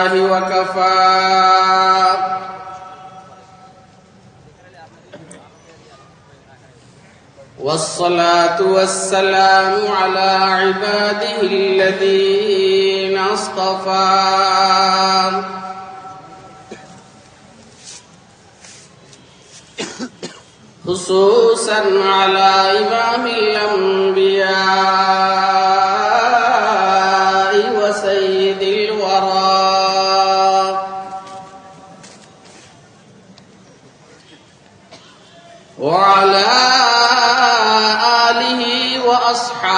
الله وكفى. والصلاة والسلام على عباده الذين اصطفى. خصوصا على إمام الأنبياء.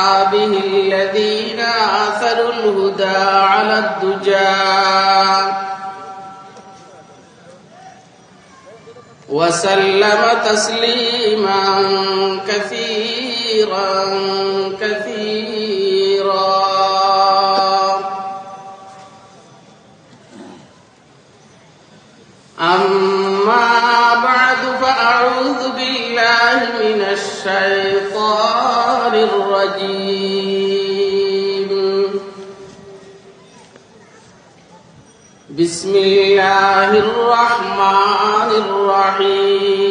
وأصحابه الذين آثروا الهدى على الدجى. وسلم تسليما كثيرا كثيرا. أما بعد فأعوذ بالله من الشيطان الرجيم. بسم الله الرحمن الرحيم.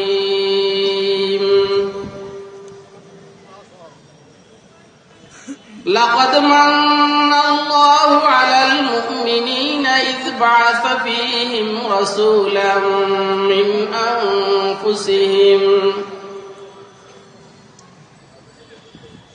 لقد من الله على المؤمنين إذ بعث فيهم رسولا من أنفسهم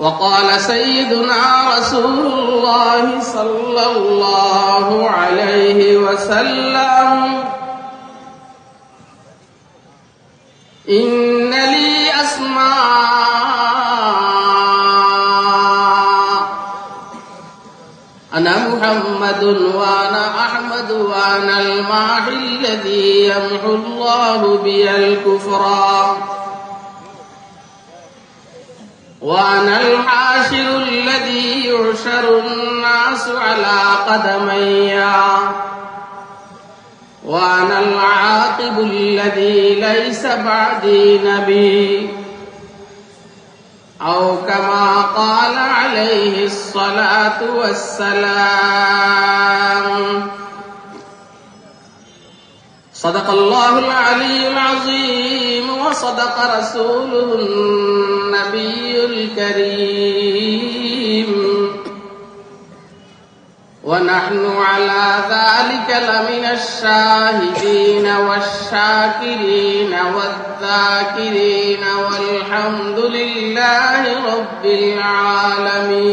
وقال سيدنا رسول الله صلى الله عليه وسلم إن لي أسماء أنا محمد وأنا أحمد وأنا الماحي الذي يمحو الله بي الكفران وأنا الحاشر الذي يعشر الناس على قدمي وأنا العاقب الذي ليس بعدي نبي. أو كما قال عليه الصلاة والسلام. صدق الله العلي العظيم وصدق رسوله النبي الكريم ونحن على ذلك لمن الشاهدين والشاكرين والذاكرين والحمد لله رب العالمين.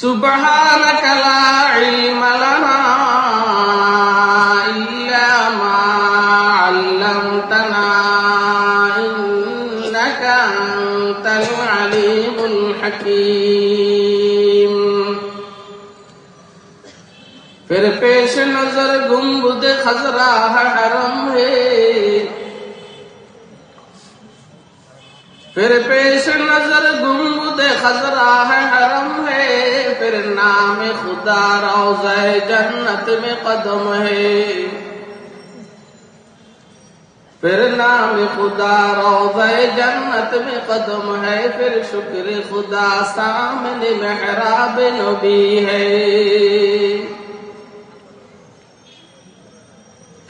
سبحانك لا علم لنا إلا ما علمتنا إنك أنت العليم الحكيم پھر پیش نظر گنبد خزرا حرم ہے پھر پیش نظر گنبد خزرا حرم ہے پھر نام خدا روزہ جنت میں قدم ہے۔ پھر نام خدا روزہ جنت میں قدم ہے۔ پھر شکر خدا سامنے محراب نبی ہے۔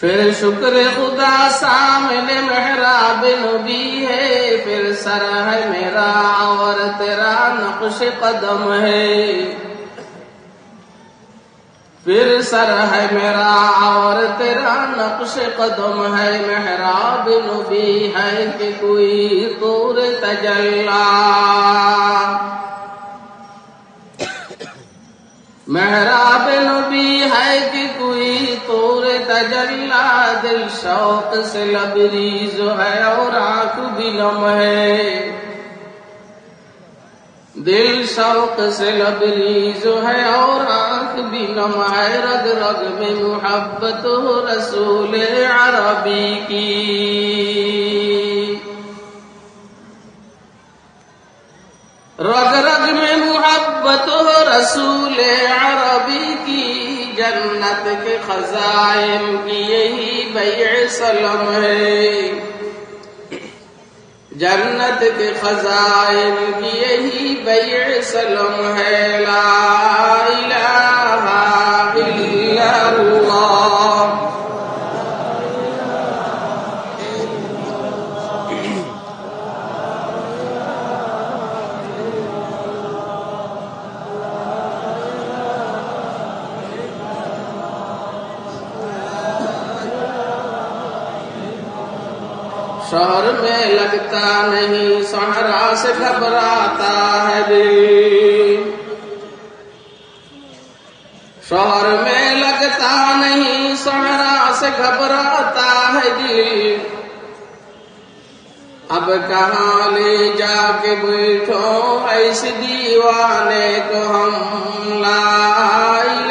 پھر شکر خدا سامنے محراب نبی ہے، پھر سر ہے میرا اور تیرا نقش قدم ہے۔ پھر سر ہے میرا اور تیرا نقش قدم ہے۔ محراب نبی ہے کہ کوئی طور تجلا۔ محراب نبی ہے کہ دستور تجلا دل شوق سے لبریز ہے اور آنکھ بھی لم ہے۔ دل شوق سے لبریز ہے اور آنکھ بھی لم ہے۔ رگ رگ میں محبت رسول عربی کی۔ رگ رگ میں محبت رسول عربی جنت کے خزائم کی یہی بیع سلم ہے۔ جنت کے خزائم کی یہی بیع سلم ہے۔ لا الہ الا اللہ۔ شہر میں لگتا نہیں سہرا سے گھبراتا ہے دل۔ شہر میں لگتا نہیں سہرا سے گھبراتا ہے دل۔ اب کہاں لے جا کے بیٹھو، ایسی دیوانے کو ہم لائی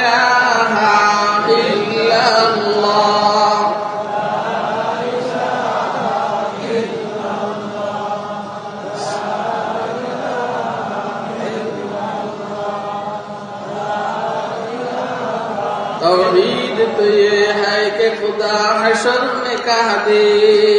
توحید تو یہ ہے کہ خدا حشر میں کہہ دے۔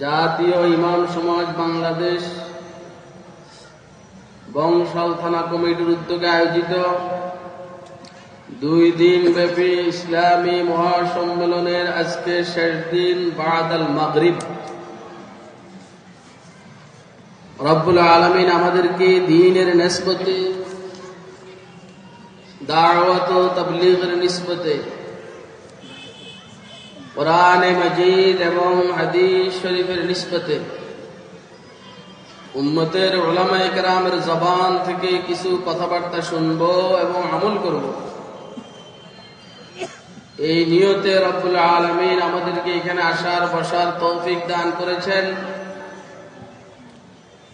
জাতীয় ইমাম সমাজ বাংলাদেশ বংশাল থানা কমিটির উদ্যোগে আয়োজিত দুই দিন ব্যাপী ইসলামী মহাসম্মেলনের আজকে শেষ দিন বাদ আল মাগরিব। রব্বুল আলমিন আমাদেরকে দিনের নিসবতে, দাওয়াত ও তবলিগের নিসবতে কোরআনে মজিদ এবং হাদিস শরীফের নিসবতে উম্মতের ওলামা একরামের জবান থেকে কিছু কথাবার্তা শুনব এবং আমল করব। এই নিয়তে রব্বুল আলমিন আমাদেরকে এখানে আসার, বসার তৌফিক দান করেছেন।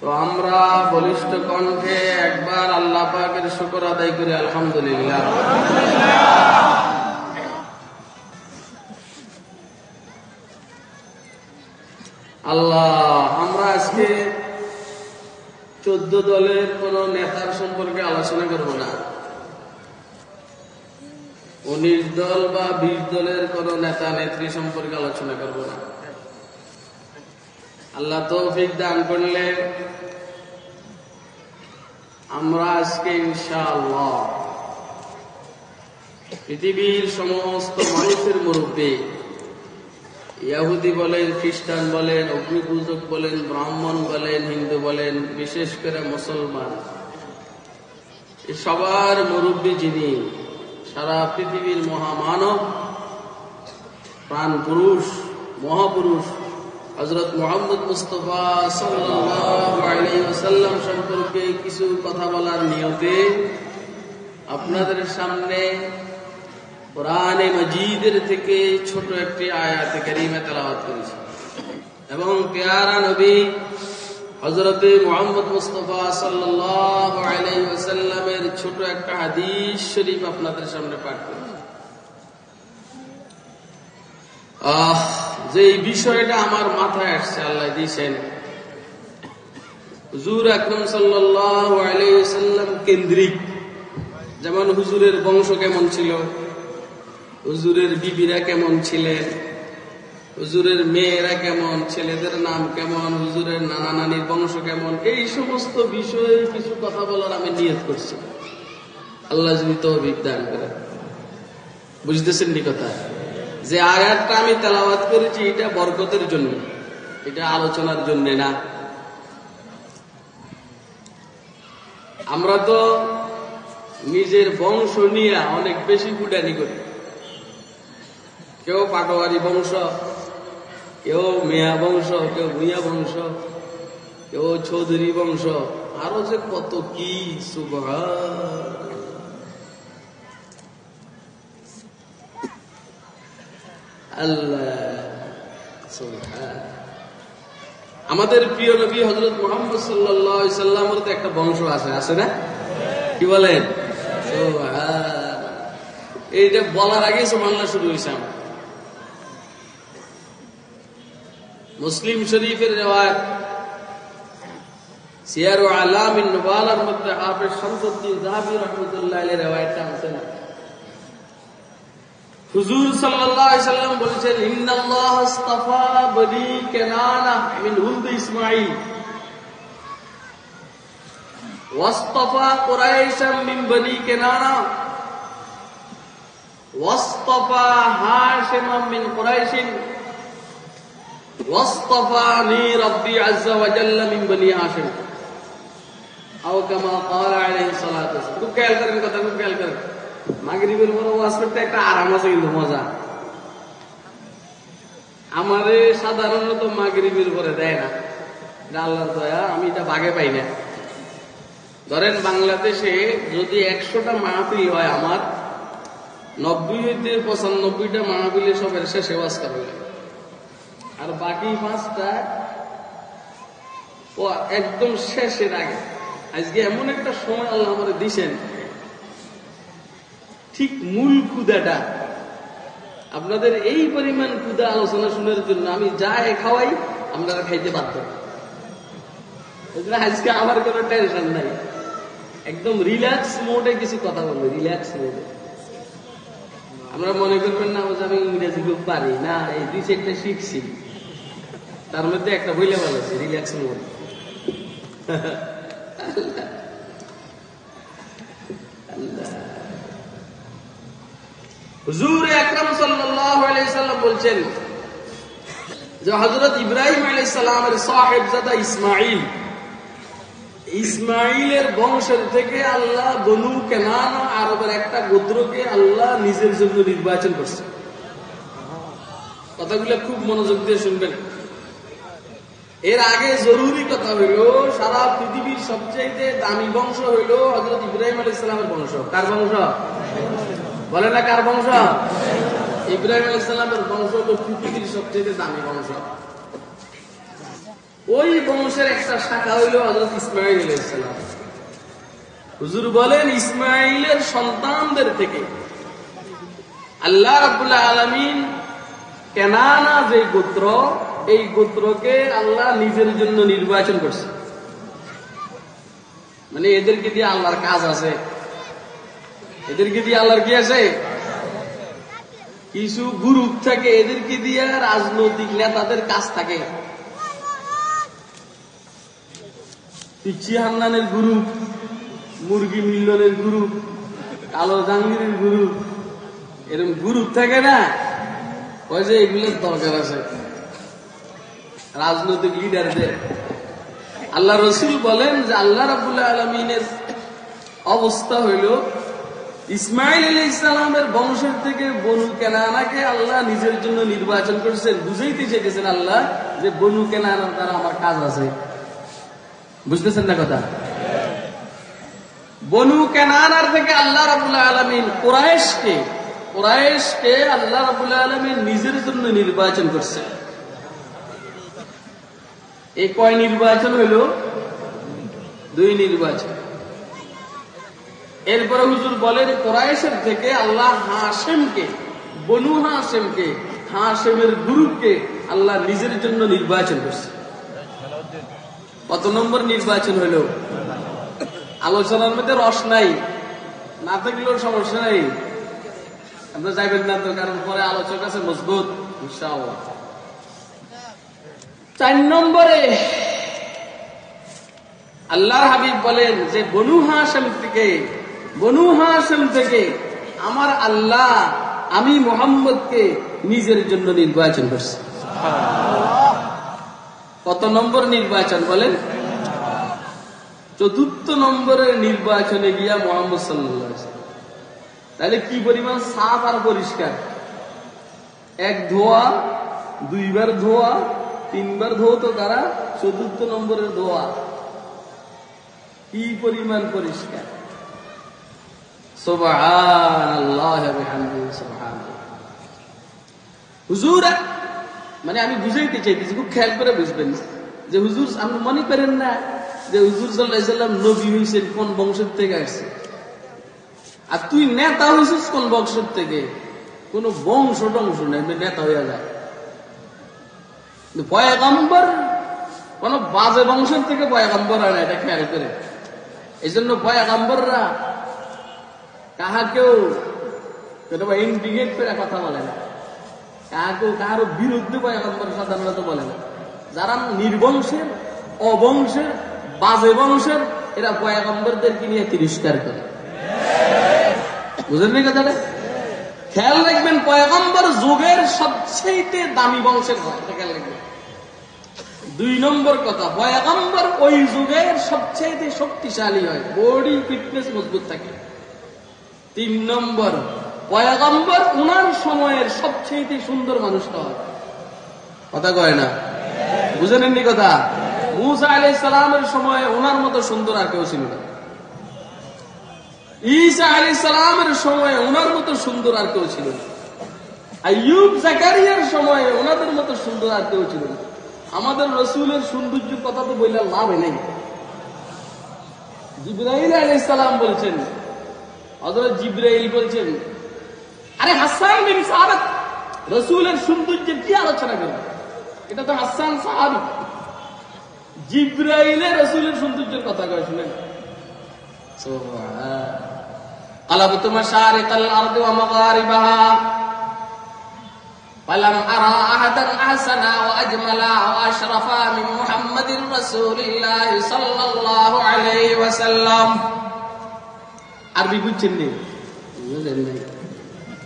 তো আমরা বলিষ্ঠ কণ্ঠে একবার আল্লাহ পাকের শুকর আদায় করি, আলহামদুলিল্লাহ। আল্লাহ, আমরা আজকে চোদ্দ দলের কোন নেতার সম্পর্কে আলোচনা করব না। উনিশ দল বা বিশ দলের কোন নেতা নেত্রী সম্পর্কে আলোচনা করব না। আল্লাহ তৌফিক দান করলে আমরা আজকে ইনশাআল্লাহ পৃথিবীর সমস্ত মানুষের মুরব্বী ইয়াহুদি বলেন, খ্রিস্টান বলেন, অগ্নিপূজক বলেন, ব্রাহ্মণ বলেন, হিন্দু বলেন, বিশেষ করে মুসলমান। সবার মুরব্বী যিনি, সারা পৃথিবীর মহামানব প্রাণ পুরুষ মহাপুরুষ হজরত মোহাম্মদ মুস্তফা সাল্লাম সম্পর্কে কিছু কথা বলার নিয়তে আপনাদের সামনে কোরআনে মজিদের থেকে ছোট একটি আয়াতে এবং পেয়ারা নবী হজরতে মোহাম্মদ মুস্তফা আলাইসাল্লামের ছোট একটা হাদিস শরীফ আপনাদের সামনে পাঠ আহ, যে বিষয়টা আমার মাথায় আসছে, আল্লাহ দিয়েছেন। হুজুর আকরম সাল্লাহ আলাইসাল্লাম কেন্দ্রিক। যেমন হুজুরের বংশ কেমন ছিল? হুজুরের বিবিরা কেমন ছিলেন? হুজুরের মেয়েরা কেমন? ছেলেদের নাম কেমন? হুজুরের নানা নানির বংশ কেমন? এই সমস্ত বিষয়ে কিছু কথা বলার আমি নিয়ত করছি। আল্লাহ যদি তো বিজ্ঞান করে বুঝতেছেন নি কথা? যে আয়াতটা আমি তেলাওয়াত করেছি, এটা বরকতের জন্য। এটা আলোচনার জন্য না। আমরা তো নিজের বংশ নিয়ে অনেক বেশি ফুটানি করি। কেউ পাটোয়ারি বংশ, কেউ মেয়া বংশ, কেউ ভুইয়া বংশ, কেউ চৌধুরী বংশ, আরও যে কত কি আমাদের প্রিয় নবী হজরত মোহাম্মদ সাল্লামের তো একটা বংশ আছে আছে না? কি বলেন? এইটা বলার আগে সোমান্না শুরু হয়েছে আমার। মুসলিম শরীফের রেওয়ায়ত সিয়ার ও আলামিন নুবালার মধ্যে হাফেজ শামসুদ্দিন জাহাবি রহমতুল্লাহ আলী রেওয়ায়তটা আছে না হুজুর সাল্লাল্লাহু আলাইহি সাল্লাম বলেছেন ইন্নাল্লাহ ইসতাফা বনি কেনানা মিন উলদ ইসমাঈল ওয়াসতাফা কুরাইশাম মিন বনি কেনানা ওয়াসতাফা হাশিমাম মিন কুরাইশিন واصطفاني ربي عز وجل من بني هاشم او كما قال عليه الصلاه والسلام খুব খেয়াল করেন কথা খুব খেয়াল করেন মাগরিবের পর ওয়াজ করতে একটা আরাম আছে কিন্তু মজা আমারে সাধারণত মাগরিবের পরে দেয় না আল্লাহর দয়া আমি এটা বাগে পাই না ধরেন বাংলাদেশে যদি একশোটা মাহফিল হয় আমার নব্বই হইতে পঁচানব্বইটা মাহফিলে সবের শেষে ওয়াজ করা লাগে আর বাকি পাঁচটা, ও একদম শেষের আগে। আজকে এমন একটা সময় আল্লাহ আমাদের দিছেন। ঠিক মূল ক্ষুদাটা আপনাদের এই পরিমাণ ক্ষুদা আলোচনা শোনার জন্য আমি যা খাওয়াই, আপনারা খাইতে বাধ্য। আজকে আমার কোনো টেনশন নাই। একদম রিল্যাক্স মোডে কিছু কথা বলব রিল্যাক্স মোডে আমরা মনে করবেন না আমি ইংরেজি খুব পারি। না, এই দুই চারটা শিখছি। তার মধ্যে একটা বইলে ভালো আছে রিল্যাক্স মোড বলছেন যে ইব্রাহিম আলাইহিস সালামের সাহেবজাদা ইসমাঈল ইসমাইলের বংশের থেকে আল্লাহ বনু কেনান আরবের একটা গোত্রকে আল্লাহ নিজের জন্য নির্বাচন করছে। কথাগুলো খুব মনোযোগ দিয়ে শুনবেন। এর আগে জরুরি কথা হইল, সারা পৃথিবীর সবচেয়ে দামি বংশ হইল হজরত ইব্রাহিম আলী ইসলামের বংশ। কার বংশ? বলে না কার বংশ? ইব্রাহিম আলী ইসলামের বংশ হলো পৃথিবীর সবচেয়ে দামি বংশ। ওই বংশের একটা শাখা হইল হজরত ইসমাইল ইসলাম হুজুর বলেন ইসমাইলের সন্তানদের থেকে আল্লাহ রাবুল্লাহ আলমিন কেনানা যে গোত্র, এই গোত্রকে আল্লাহ নিজের জন্য নির্বাচন করছে। মানে এদেরকে দিয়ে আল্লাহর কাজ আছে। এদেরকে দিয়ে আল্লাহর কি আছে? কিছু গ্রুপ থাকে, এদেরকে দিয়ে রাজনৈতিক নেতাদের কাজ থাকে। পিচ্ছি হান্নানের গ্রুপ মুরগি মিল্লনের গ্রুপ কালো জাহাঙ্গীরের গুরু এরকম গ্রুপ থাকে না? ওই যে এগুলোর দরকার আছে। রাজনৈতিক লিডারদের আল্লাহ রসুল বলেন যে আল্লাহ রাবুল্লাহ আলমিনের অবস্থা হইল ইসমাইল আলী ইসলামের বংশের থেকে বনু কেনানাকে আল্লাহ নিজের জন্য নির্বাচন করেছেন। বুঝাইতে চেয়েছেন আল্লাহ যে বনু কেনানার দ্বারা আমার কাজ আছে। বুঝতেছেন না কথা? বনু কেনানার থেকে আল্লাহ রাবুল্লাহ আলমিন কোরআশকে কোরআশকে আল্লাহ রাবুল্লাহ আলমিন নিজের জন্য নির্বাচন করছেন এই কয় নির্বাচন হইল? দুই নির্বাচন। এরপরে হুজুর বলেন কোরআশের থেকে আল্লাহ হাসেমকে বনু হাসেমকে হাসেমের গ্রুপকে আল্লাহ নিজের জন্য নির্বাচন করছে। কত নম্বর নির্বাচন হইল আলোচনার মধ্যে রস নাই। না থাকলেও সমস্যা নাই। আপনার যাইবেন না তো, কারণ পরে আলোচক আছে মজবুত চার নম্বরে আল্লাহ হাবিব বলেন যে, বনু হাসেম থেকে, বনু হাসেম থেকে আমার আল্লাহ আমি মোহাম্মদকে নিজের জন্য নির্বাচন করছি। কত নম্বর নির্বাচন বলেন? চতুর্থ নম্বরের নির্বাচনে গিয়া মোহাম্মদ সাল্লাহ তাহলে কি পরিমাণ সাফ আর পরিষ্কার? এক ধোয়া, দুইবার ধোয়া, তিনবার ধোয়া তো তারা চতুর্থ নম্বরের ধোয়া। কি পরিমাণ পরিষ্কার? হুজুর মানে আমি বুঝাইতে চাইতেছি, খুব খেয়াল করে বুঝবেন। যে হুজুর, আপনি মনে করেন না যে হুজুর সাল্লাম নবী হয়েছেন কোন বংশের থেকে আসছে? আর তুই নেতা হয়েছিস কোন বংশের থেকে? কোন বংশ টংশ নেই নেতা হইয়া যায় পয়গম্বর, কোন বাজে বংশের থেকে পয়গম্বর হয় না এটা খেয়াল করে। এই জন্য পয়গম্বররা কাহাকেও ইন্ডিকেট করে কথা বলে না। কাহাকেও কাহারও বিরুদ্ধে পয়গম্বর সাধারণত বলে না। যারা নির্বংশের, অবংশের, বাজে বংশের, এরা পয়গম্বরদেরকে নিয়ে তিরস্কার করে। বুঝলেন কথাটা? খেয়াল রাখবেন পয়গম্বর যুগের সবচেয়ে দামি বংশের হয় খেয়াল রাখবেন। দুই নম্বর কথা পয়গম্বর ওই যুগের সবচেয়ে শক্তিশালী হয়, বডি ফিটনেস মজবুত থাকে। তিন নম্বর পয়গম্বর উনার সময়ের সবচেয়ে সুন্দর মানুষটা হয়। কথা কয় না? বুঝে নেননি কথা? মুসা আলাই সালামের সময় ওনার মতো সুন্দর আর কেউ ছিল না। ঈসা আলী সালামের সময় ওনার মতো সুন্দর আর কেউ ছিল না। আইয়ুব জাকারিয়ার সময় ওনাদের মতো সুন্দর আর কেউ ছিল না। আমাদের রসুলের সৌন্দর্য কথা তো বললে লাভ নেই। জিব্রাহিল আলী সালাম বলছেন হজরত জিব্রাহিল বলছেন আরে হাসান বিন সাহাবাত রসুলের সৌন্দর্যের কি আলোচনা করবে এটা তো হাসান সাহাবি জিব্রাইলে রসুলের সৌন্দর্যের কথা কয় শুনেন قلبت مشارق الأرض ومغاربها فلم أرى أحدا أحسن وأجمل وأشرف من محمد رسول الله صلى الله عليه وسلم আরবি বুঝছেন নি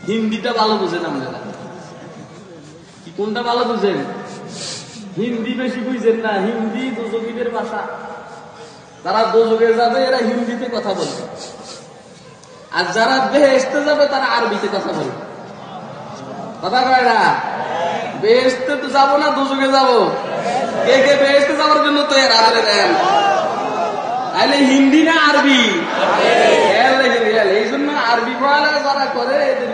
হিন্দিটা ভালো বুঝেন আপনারা? কোনটা ভালো বুঝেন? হিন্দি বেশি বুঝছেন না, হিন্দি দুজকিদের ভাষা। তারা দোজকে যাবে, এরা হিন্দিতে কথা বলবে আর যারা বেহেস্তে যাবে, তারা আরবিতে কথা বলবে কথা কয় না? বেহেস্তে তো যাব না দুজকে যাব। কে কে বেহেস্তে যাওয়ার জন্য তো এর আদরে দেন। তাহলে হিন্দি না আরবি? এই জন্য আরবি পড়ালে যারা করে, এদের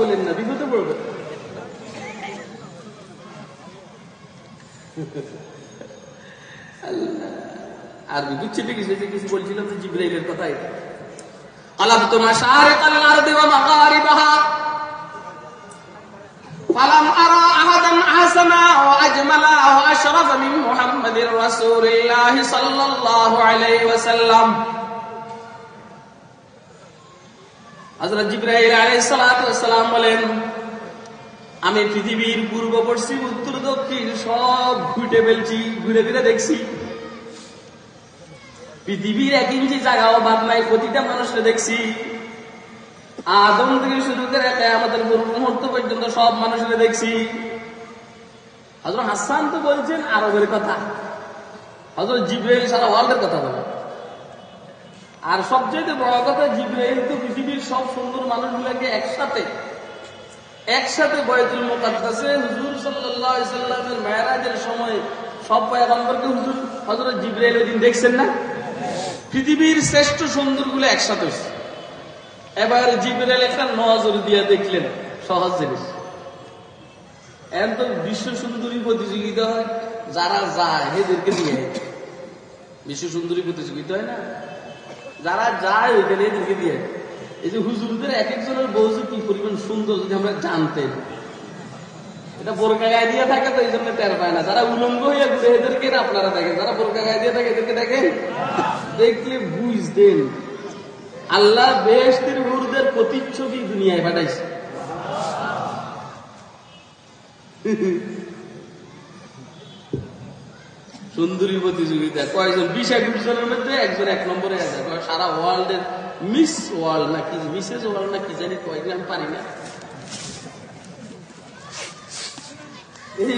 বলেন না বিপদে পড়বে আরবি বুঝছে কিছু কিছু বলছিলাম যে জিব্রাইলের কথাই قلبت مشارق الأرض ومغاربها فلم أرى أحدا أحسن وأجمل وأشرف من محمد رسول الله صلى الله عليه وسلم বলেন, আমি পৃথিবীর পূর্ব, পশ্চিম, উত্তর, দক্ষিণ সব ঘুরে ফেলছি, ঘুরে ফিরে দেখছি। পৃথিবীর এক ইঞ্চি জায়গাও বাদ নাই, প্রতিটা মানুষকে দেখছি। আদম থেকে শুরু করে আমাদের মুহূর্ত পর্যন্ত সব মানুষকে দেখছি। হজরত হাসান তো বলছেন আরবের কথা। হজরত জিব্রাইল সারা ওয়ার্ল্ডের কথা বলে আর সবচেয়ে বড় কথা, জিব্রাইল তো পৃথিবীর সব সুন্দর মানুষগুলোকে একসাথে একসাথে বয়তুল মুকাদ্দাসে হুজুর সাল্লামের মেরাজের সময় সব পয়গম্বরকে হুজুর, হযরত জিবরাইল ওই দেখছেন না? পৃথিবীর শ্রেষ্ঠ সুন্দরগুলো একসাথে হয়েছে এবার জিবরাইল একটা নজর দিয়ে দেখলেন, সহজ জিনিস। এখন তো বিশ্ব সুন্দরী প্রতিযোগিতা হয়, যারা যায় এদেরকে নিয়ে। বিশ্ব সুন্দরী প্রতিযোগিতা হয় না? যারা যায় ওইখানে এদেরকে দিয়ে। এই যে হুজুরদের এক একজনের বউ যে কি পরিমাণ সুন্দর যদি আমরা জানতেন এটা বোরকা গায়ে দিয়ে থাকে তো এই জন্য টের পায় না। যারা উলঙ্গ হয়ে ঘুরে এদেরকে আপনারা দেখেন? যারা বোরকা গায়ে দিয়ে থাকে এদেরকে দেখেন? দেখলে বুঝতেন। আল্লাহ বেহস্তের হুরদের প্রতিচ্ছবি দুনিয়ায় পাঠাইছে। সুন্দরী প্রতিযোগিতা। কয়েকজন বিশ একুশ জনের মধ্যে একজন এক নম্বরে আছে। সারা ওয়ার্ল্ডের মিস ওয়ার্ল্ড না কি মিসেস ওয়ার্ল্ড না কি জানি কয়েকজন আমি পারি না। এই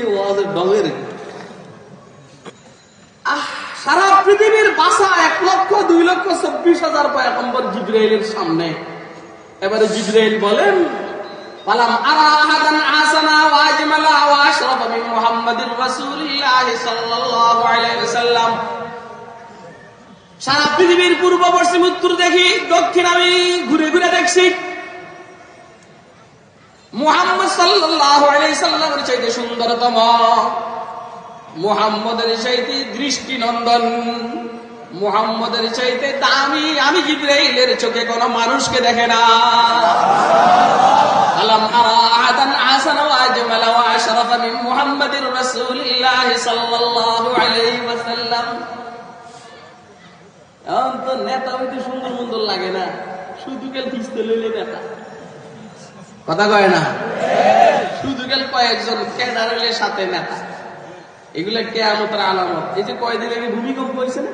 ডঙের সারা পৃথিবীর বাসা এক লক্ষ, দুই লক্ষ, চব্বিশ হাজার পয়গম্বর জিব্রাইলের সামনে। এবারে জিব্রাইল বলেন আহাদান আহসানা ওয়া আজমালা ওয়া আশরাফা মিন মুহাম্মাদির রাসূলিল্লাহ সাল্লাল্লাহু আলাইহি ওয়াসাল্লাম সারা পৃথিবীর পূর্ব পশ্চিম উত্তর দেখি, দক্ষিণ আমি ঘুরে ঘুরে দেখছি। মুহাম্মদ আলাইহি সাল্লামের চাইতে সুন্দরতম। মুহাম্মদের চাইতে দৃষ্টিনন্দন। মুহাম্মদের চাইতে দামি। আমি জিব্রাইলের চোখে কোনো মানুষকে দেখে না। আলম আরা আহাদান আহসানা ওয়া আজমালা ওয়া আশরাফা মুহাম্মাদির রাসূলিল্লাহ সাল্লাল্লাহু আলাইহি ওয়াসাল্লাম। এখন তো নেতা সুন্দর সুন্দর লাগে না। নেতা। কথা কয় না? শুধু গেল কয়েকজন ক্যাডার সাথে নেতা। এগুলা কেয়ামতের আলামত। এই যে কয়দিন আগে ভূমিকম্প হয়েছে না?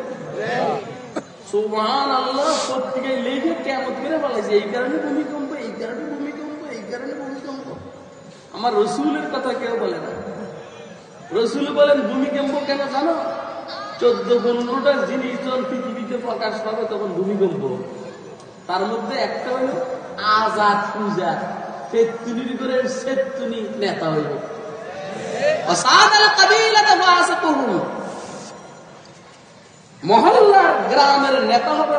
আল্লাহ লেখে কেমত করে এই কারণে ভূমিকম্প, এই কারণে ভূমিকম্প, এই কারণে ভূমিকম্প। আমার রসুলের কথা কেউ বলে না। রসুল বলেন, ভূমিকম্প কেন জানো? চোদ্দ পনেরোটা জিনিস যখন পৃথিবীতে প্রকাশ পাবে, তখন ভূমিকম্প। তার মধ্যে একটা হইল আজাদ পূজা। তেত্তুনির করে সেত্তুনি নেতা হইব। মহল্লার গ্রামের নেতা হবে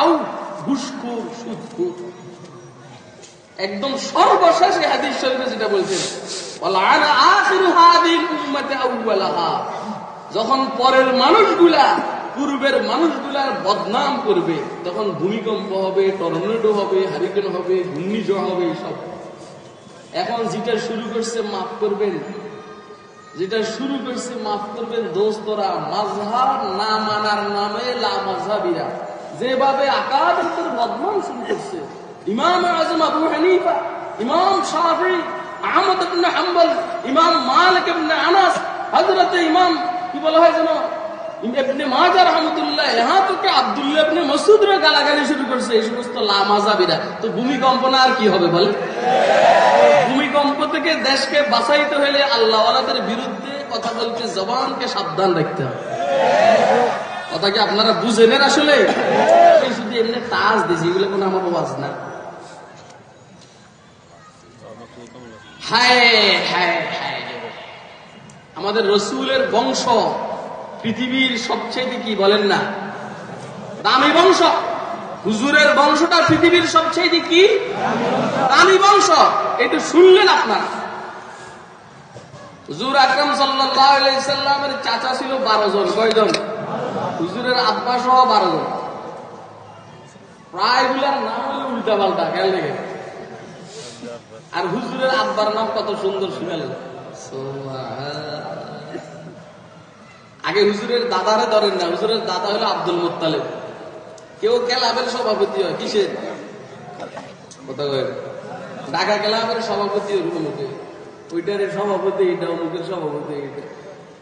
আউ ঘুষখুর সুদখুর একদম সর্বশেষ হাদিস শরীফে যেটা বলছেন যখন পরের মানুষগুলা, পূর্বের মানুষগুলার বদনাম করবে, তখন ভূমিকম্প হবে, টর্নেডো হবে, হারিকেন হবে, ঘূর্ণিঝড় হবে সব। এখন যেটা শুরু করছে, মাফ করবেন যেটা শুরু করছে মাফ করবেন দোস্তরা মাঝহার না মানার নামে লা মাঝহাবিরা যেভাবে আকাদের বদনাম শুরু করছে। ইমাম আজম আবু হানিফা, ইমাম শাহি আহমদ ইমাম মালিক আনাস, হযরত ইমাম, কি বলা হয় জানো কথা কি আপনারা বুঝে নেন আসলে শুধু এমনি তাজ দিয়েছি, এগুলো কোনো আমার ওয়াজ না। হায় হায় হায়। আমাদের রসুলের বংশ পৃথিবীর সবচেয়ে কি বলেন না, দামি বংশ। হুজুরের বংশটা পৃথিবীর সবচেয়ে কি? দামি বংশ। এটা শুনলেন আপনারা। হুজুর আকরম সাল্লামের চাচা ছিল বারো জন কয়জন হুজুরের আব্বা সহ বারো জন। প্রায়গুলার নাম হলো উল্টা পাল্টা খেয়াল রেখে। আর হুজুরের আব্বার নাম কত সুন্দর শুনালেন। আগে হুজুরের দাদারে ধরেন না, হুজুরের দাদা হলো আব্দুল মোত্তালেব। কেউ ক্লাবের সভাপতি হয়, কিসের? ঢাকা ক্লাবের সভাপতি অমুকে। ওইটার সভাপতি এটা অমুকের সভাপতি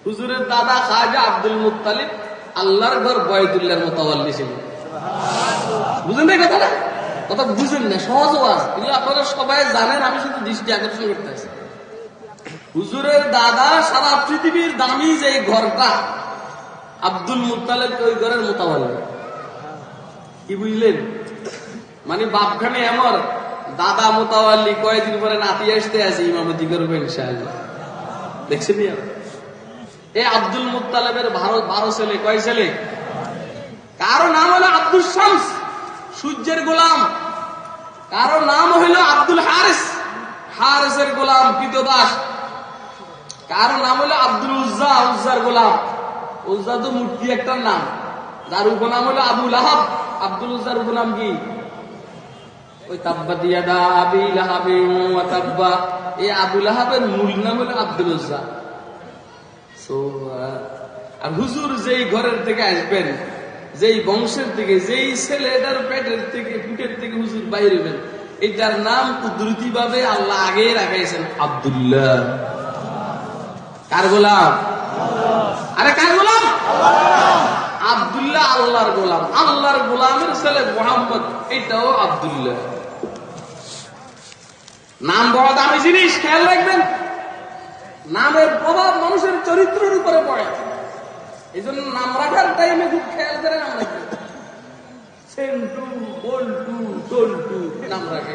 হুজুরের দাদা খাজা আব্দুল মুতালিব আল্লাহর ঘর বয়তুল্লাহর মোতাবাল্লি ছিল বুঝেন না কথাটা? কথা বুঝেন না, সহজ ওয়াজ। আপনারা সবাই জানেন, আমি শুধু দৃষ্টি আকর্ষণ করতে আছি হুজুরের দাদা সারা পৃথিবীর দামি যে ঘরটা, আব্দুল মুতালেব ওই ঘরের মোতাবাল্লি কি বুঝলেন? মানে বাপখানে আমার দাদা মোতাবাল্লি কয়েকদিন পরে নাতি আসতে আছে ইমামতি করবে ইনশাআল্লাহ। দেখছেন এ আব্দুল মুতালেবের ভারত বারো ছেলে, কয় ছেলে? কারও নাম হলো আব্দুল শামস, সূর্যের গোলাম। কারও নাম হইল আব্দুল হারিস। হারিসের গোলাম কৃতদাস কারও নাম হলো আব্দুল উজ্জা, উজ্জার গোলাম। উজ্জা তো মূর্তি একটা নাম। যার উপনাম হলো আবুল আহাব। আব্দুল উজ্জার উপনাম কি? ওই তাব্বা দিয়াদা আবি লাহাবি তাব্বা। এই আবুল আহাবের মূল নাম হলো আব্দুল উজ্জা। আর হুজুর যেই ঘরের থেকে আসবেন, যেই বংশের থেকে, যেই ছেলেটার পেটের থেকে পিঠের থেকে হুজুর বাইরে হবেন, এটার নাম কুদরতি ভাবে আল্লাহ আগে রাখাইছেন আব্দুল্লাহ। কার গোলাম? আরে কার গোলাম? আব্দুল্লাহ আল্লাহর গোলাম। আল্লাহর গোলামের ছেলে মোহাম্মদ, এটাও আব্দুল্লাহ। নাম বড় দামি জিনিস, খেয়াল রাখবেন। নামের প্রভাব মানুষের চরিত্রের উপরে পড়ে। এই জন্য নাম রাখার টাইমে খুব খেয়াল করে নাম রাখবে সেন্টু, বল্টু টল্টু নাম রাখে।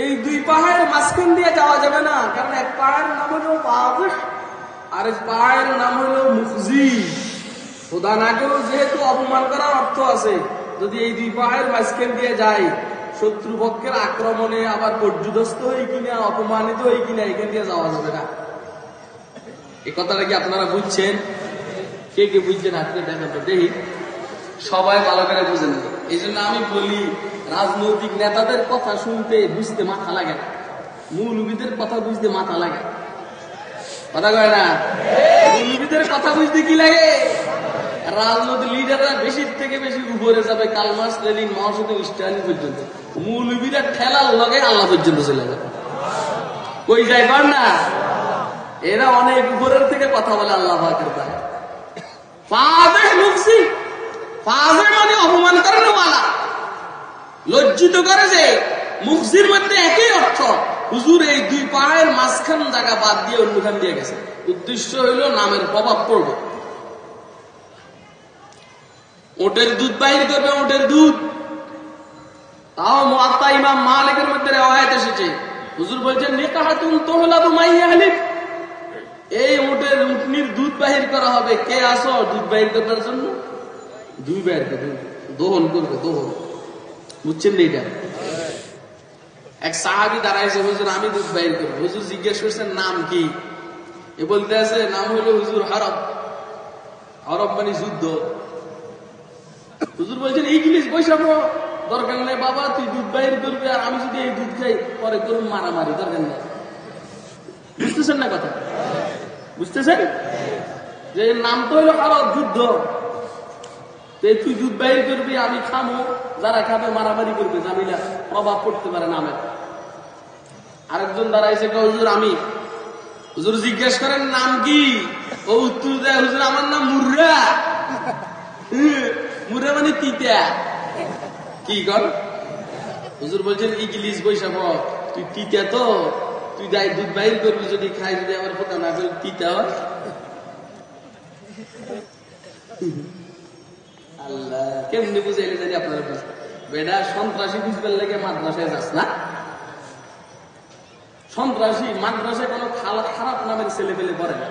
এই দুই পাহাড়ের মাঝখান দিয়ে যাওয়া যাবে না, কারণ এক পাহাড়ের নাম হলো বাবুস আর এক পাহাড়ের নাম হলো মুফজি খোদা না কেউ যেহেতু অপমান করার অর্থ আছে, যদি এই দুই পাহাড়ের মাঝখান দিয়ে যাই শত্রুপক্ষের আক্রমণে আবার পর্যুদস্ত হই কিনা, অপমানিত হই কিনা, এখান দিয়ে যাওয়া যাবে না। এই কথাটা কি আপনারা বুঝছেন? কে কে বুঝছেন? আপনি দেখেন দেখি। সবাই ভালো করে বুঝেন। এই জন্য আমি বলি রাজনৈতিক নেতাদের কথা শুনতে বুঝতে মাথা লাগে না। মৌলবীদের কথা বুঝতে মাথা লাগে কথা কয় না? মৌলবীদের কথা বুঝতে কি লাগে? রাজনৈতিক লিডাররা বেশি থেকে বেশি উপরে যাবে কালমাস লেনিন মহাসতী স্টালিন পর্যন্ত। মৌলবীরা ঠেলার লগে আল্লাহ পর্যন্ত চলে যাবে। কই যাই পার না? এরা অনেক উপরের থেকে কথা বলে আল্লাহ পাকের মুফসি ফাদে মানে অপমান করেন ওয়ালা লজ্জিত করে যে মুখজির মধ্যে একই অর্থ। হুজুর এই দুই পাহাড়ের মাঝখান জায়গা বাদ দিয়ে অন্যখান দিয়ে গেছে। উদ্দেশ্য হইল নামের প্রভাব পড়বে। ওটের দুধ বাহির করবে, ওটের দুধ। তাও মুআত্তা ইমাম মালিকের মধ্যে রেওয়ায়াত এসেছে। হুজুর বলছেন, নিকাহাতুন তোহলাবু মাইয়াহলিক এই উটের উটনির দুধ বাহির করা হবে। কে আসো দুধ বাহির করার জন্য? দুই বাহির করবে। দোহন করবে, দোহন। বুঝছেন না এটা? এক সাহাবি দাঁড়াইছে হুজুর, আমি দুধ বাহির করব। হুজুর জিজ্ঞেস করছেন নাম কি? এ বলতে আছে, নাম হলো হুজুর হরব হরব মানে যুদ্ধ। হুজুর বলছেন এই জিনিস বৈশাখ দরকার নেই বাবা, তুই দুধ বাইর করবি, আর আমি যদি এই দুধ খাই, পরে করুন মারামারি, দরকার নেই। বুঝতেছেন না কথা? বুঝতেছেন? যে নাম তো হইল কারও যুদ্ধ। তুই দুধ বাহির করবি, আমি খামো। যারা খাবে, মারামারি করবে, জামিলা। প্রভাব পড়তে পারে নামে আরেকজন দাঁড়াইছে হুজুর, আমি। হুজুর, জিজ্ঞেস করেন, নাম কি? ও উত্তর দেয়, হুজুর, আমার নাম মুর্রা। মুর্রা মানে তিতা। কি কর? হুজুর বলছেন ইংলিশ বৈশাখ, তুই তিতা তো? তুই যাই দুধ বাইর করবি, যদি খাই যদি আমার পোকা না করে তিতা হয়? কেমনি বুঝাইলে জানি বেটা সন্ত্রাসী বুঝবার লাগে মাদ্রাসায় যাস না? সন্ত্রাসী মাদ্রাসায় কোনো খারাপ নামের ছেলে পেলে পড়ে। না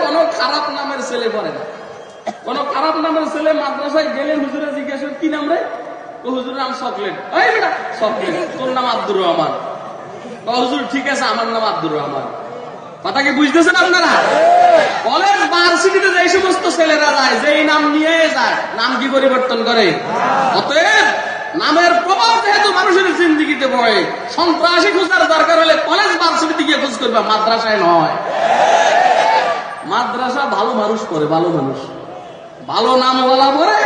কোন খারাপ নামের ছেলে পড়ে না। কোন খারাপ নামের ছেলে মাদ্রাসায় গেলে হুজুরে জিজ্ঞাসা কি নাম রে? হুজুরের নাম চকলেট। চকলেট। তোর নাম আব্দুর রহমান। হুজুর, ঠিক আছে, আমার নাম আব্দুর রহমান। বুঝতেছেন আপনারা? কলেজ যে সমস্ত ছেলেরা যায় নাম নিয়ে যায়, নাম কি পরিবর্তন করে? অতএব, নামের প্রভাব যেহেতু মানুষের জিন্দিগিতে সন্ত্রাসী খোঁজার দরকার হলে কলেজ গিয়ে খোঁজ করবে, মাদ্রাসায় নয়। মাদ্রাসা ভালো মানুষ করে ভালো মানুষ। ভালো নাম বলা পরে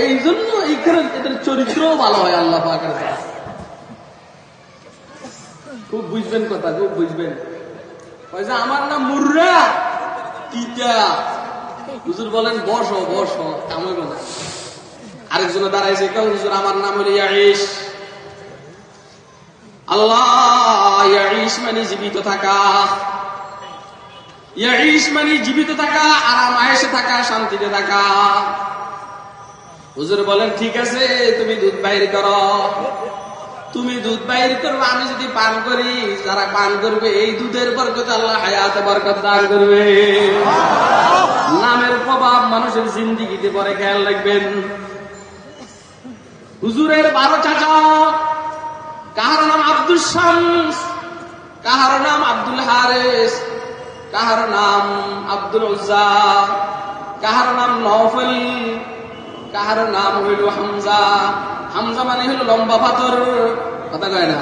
এই জন্য এইখানে এদের চরিত্রও ভালো হয়, আল্লাহ পাকের কাছে। খুব বুঝবেন কথা, খুব বুঝবেন। আমার নাম মুর্রা? তিতা হুজুর বলেন, বস বস বলে আরেকজনে দাঁড়াইছে, কেউ হুজুর, আমার নাম হলো আল্লাহ মানে জীবিত থাকা। ইয়াইশ মানে জীবিত থাকা আরাম আয়েসে থাকা, শান্তিতে থাকা। হুজুর বলেন, ঠিক আছে, তুমি দুধ বাইর করো। তুমি দুধ বাইর করবে, আমি যদি পান করি, যারা পান করবে, এই দুধের বরকত আল্লাহ হায়াতে বরকত দান করবে। নামের প্রভাব মানুষের জিন্দিগিতে পরে খেয়াল রাখবেন। হুজুরের বারো চাচা, কাহার নাম আব্দুল শামস, কাহার নাম আব্দুল হারেস, কাহার নাম আব্দুল উজ্জা কাহার নাম নফল কাহার নাম হইল হামজা। হামজা মানে হলো লম্বা পাথর। কথা কয় না?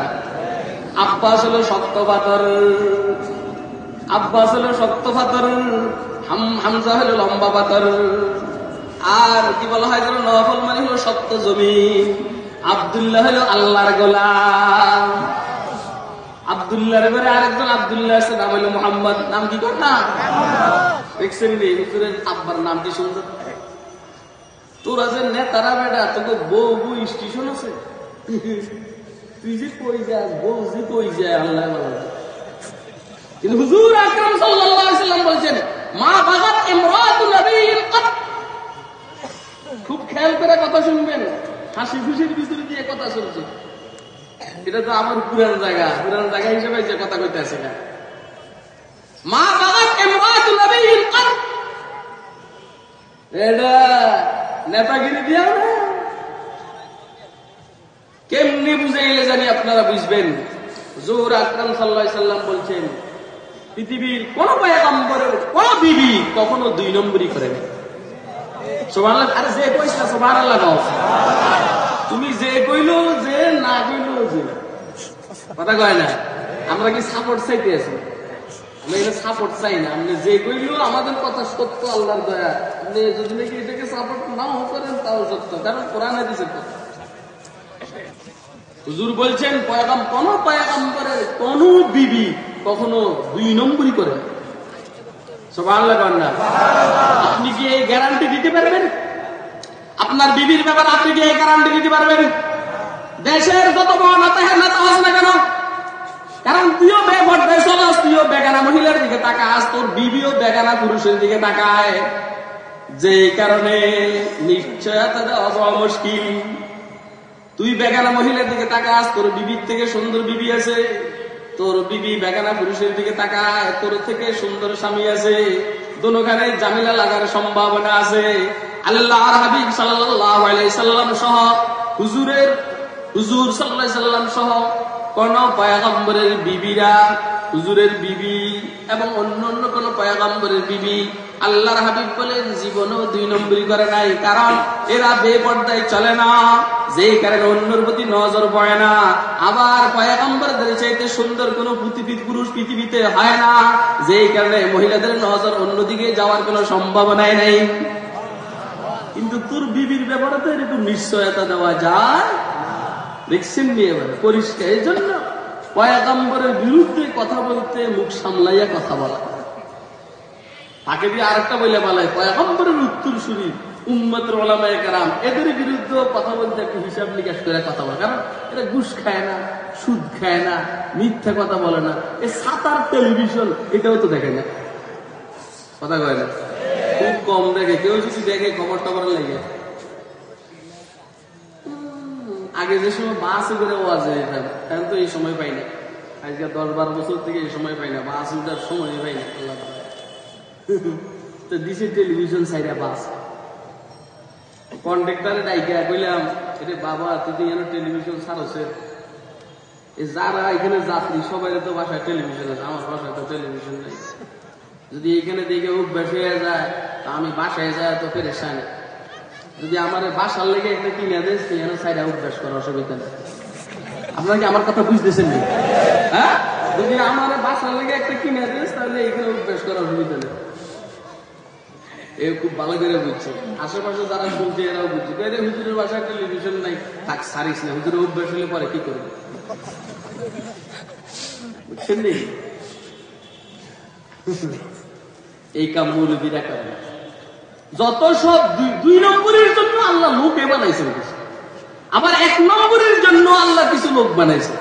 আব্বাস হলো শক্ত পাথর। আব্বাস হলো শক্ত পাথর। হামজা হলো লম্বা পাথর। আর কি বলা হয় যেন নফল মানে হলো শক্ত জমিন। আবদুল্লাহ হলো আল্লাহর গোলাম। আবদুল্লাহর ঘরে আরেকজন আবদুল্লাহ আছে, নাম হলো মোহাম্মদ। নাম কি কর না? দেখছেন আব্বার নাম কি সুন্দর তোরা যে নেতারা বেটা, তোকে বউ বউ স্টেশন আছে? তুই যে কই যাস বউ যে কই যায় আল্লাহ কিন্তু হুজুর আকরাম সাল্লাল্লাহু আলাইহি সাল্লাম বলছেন, মা বাগাত ইমরাতু নবিয়্যিন কাত। খুব খেয়াল করে কথা শুনবেন, হাসি খুশির ভিতরে দিয়ে কথা শুনছি। এটা তো আমার পুরান জায়গা পুরান জায়গা হিসেবে যে কথা কইতে আছে না। মা বাগাত ইমরাতু নবিয়্যিন কাত। এটা নেতাগিরি দিয়া না? কেমনি জানি আপনারা বুঝবেন? জোর আকরাম সাল্লাহ সাল্লাম বলছেন, পৃথিবীর কোন পয়গম্বরের কোন বিবি কখনো দুই নম্বরই করে না আরে যে কইস সোমান আল্লাহ তুমি যে কইলো যে, না কইলো যে। কথা কয় না? আমরা কি সাপোর্ট চাইতে আছি? সাপোর্ট চাই না। আপনি যে আমাদের কথা সত্য দয়া। আপনি যদি নাকি সাপোর্ট করেন, তাও হুজুর বলছেন বিবি কখনো দুই নম্বরই করে না। আপনি কি এই গ্যারান্টি দিতে পারবেন? আপনার বিবির ব্যাপারে আপনি কি এই গ্যারান্টি দিতে পারবেন? দেশের যত বড় নেতা হস না কেন কারণ তুইও বেপর্দায় চলাস তুইও বেগানা মহিলার দিকে তাকাস তোর বিবিও বেগানা পুরুষের দিকে তাকায়। যে কারণে নিশ্চয়তা দেওয়া মুশকিল তুই বেগানা মহিলার দিকে তাকাস তোর বিবির থেকে সুন্দর বিবি আছে। তোর বিবি বেগানা পুরুষের দিকে তাকায়, তোর থেকে সুন্দর স্বামী আছে। দুখানে জামিলা লাগার সম্ভাবনা আছে। আল্লাহ হাবিব আলাইহি সাল্লাম সহ হুজুরের হুজুর আলাইহি সাল্লাম সহ কোন পয়গম্বরের বিবিরা, হুজুরের বিবি এবং অন্য অন্য কোন পয়গম্বরের বিবি আল্লাহর হাবিব বলেন, জীবনও দুই নম্বরই করে নাই। কারণ এরা বেপর্দায় চলে না, যেই কারণে অন্যর প্রতি নজর পড়ে না। আবার পয়গম্বরদের চাইতে সুন্দর কোন পুরুষ পৃথিবীতে হয় না, যেই কারণে মহিলাদের নজর অন্যদিকে যাওয়ার কোনো সম্ভাবনাই নেই। কিন্তু তোর বিবির ব্যাপারে তো এরকম নিশ্চয়তা দেওয়া যায়। দেখছেন নিয়ে এবার পরিষ্কার। এই জন্য পয়াগম্বরের বিরুদ্ধে কথা বলতে মুখ সামলাইয়া কথা বলা তাকে দিয়ে আরেকটা বলে বলায় পয়াগম্বরের উত্তর শুনি উম্মতের ওলামায় এদের বিরুদ্ধে কথা বলতে একটু হিসাব নিকাশ করে কথা বলে। কারণ এটা ঘুষ খায় না, সুদ খায় না, মিথ্যা কথা বলে না। এ সাতার টেলিভিশন, এটাও তো দেখে না। কথা কয় না? খুব কম দেখে, কেউ যদি দেখে খবর টবর লেগে। আগে যে সময় বাসে করে ওয়াজ যেতাম, এখন তো এই সময় পাই না। আজকে দশ বারো বছর থেকে এই সময় পাই না, বাস উঠার সময় পাই না, আল্লাহ তো দিছে টেলিভিশন সাইডে বাস। কন্ট্রাক্টারে ডাইকা কইলাম এটা বাবা, তুই যেন টেলিভিশন ছাড়ছে। যারা এখানে যাত্রী সবাই তো বাসায় টেলিভিশন আছে, আমার বাসায় তো টেলিভিশন নেই। যদি এখানে দেখে অভ্যাস হয়ে যায়, তা আমি বাসায় যায় তো পেরেশান। যদি আমার বাসার লেগে একটা কিনে দেয় সাইডে অভ্যাস করা, অসুবিধা নেই। আপনারা কি আমার কথা বুঝতেছেন হ্যাঁ? যদি আমার বাসার লেগে একটা কিনে দেয়, তাহলে এখানে অভ্যাস করা অসুবিধা নেই। এ খুব ভালো করে বুঝছে। আশেপাশে যারা শুনছে, এরাও বুঝছে। এদের হুজুরের টেলিভিশন নাই। থাক, সারিস না। হুজুরের অভ্যাস হলে পরে কি করবে? বুঝছেন এই কাম মৌলবীরা করে না। যত সব দুই- নম্বরের জন্য আল্লাহ লোকে বানাইছেন আবার এক নম্বরের জন্য আল্লাহ কিছু লোক বানাইছে।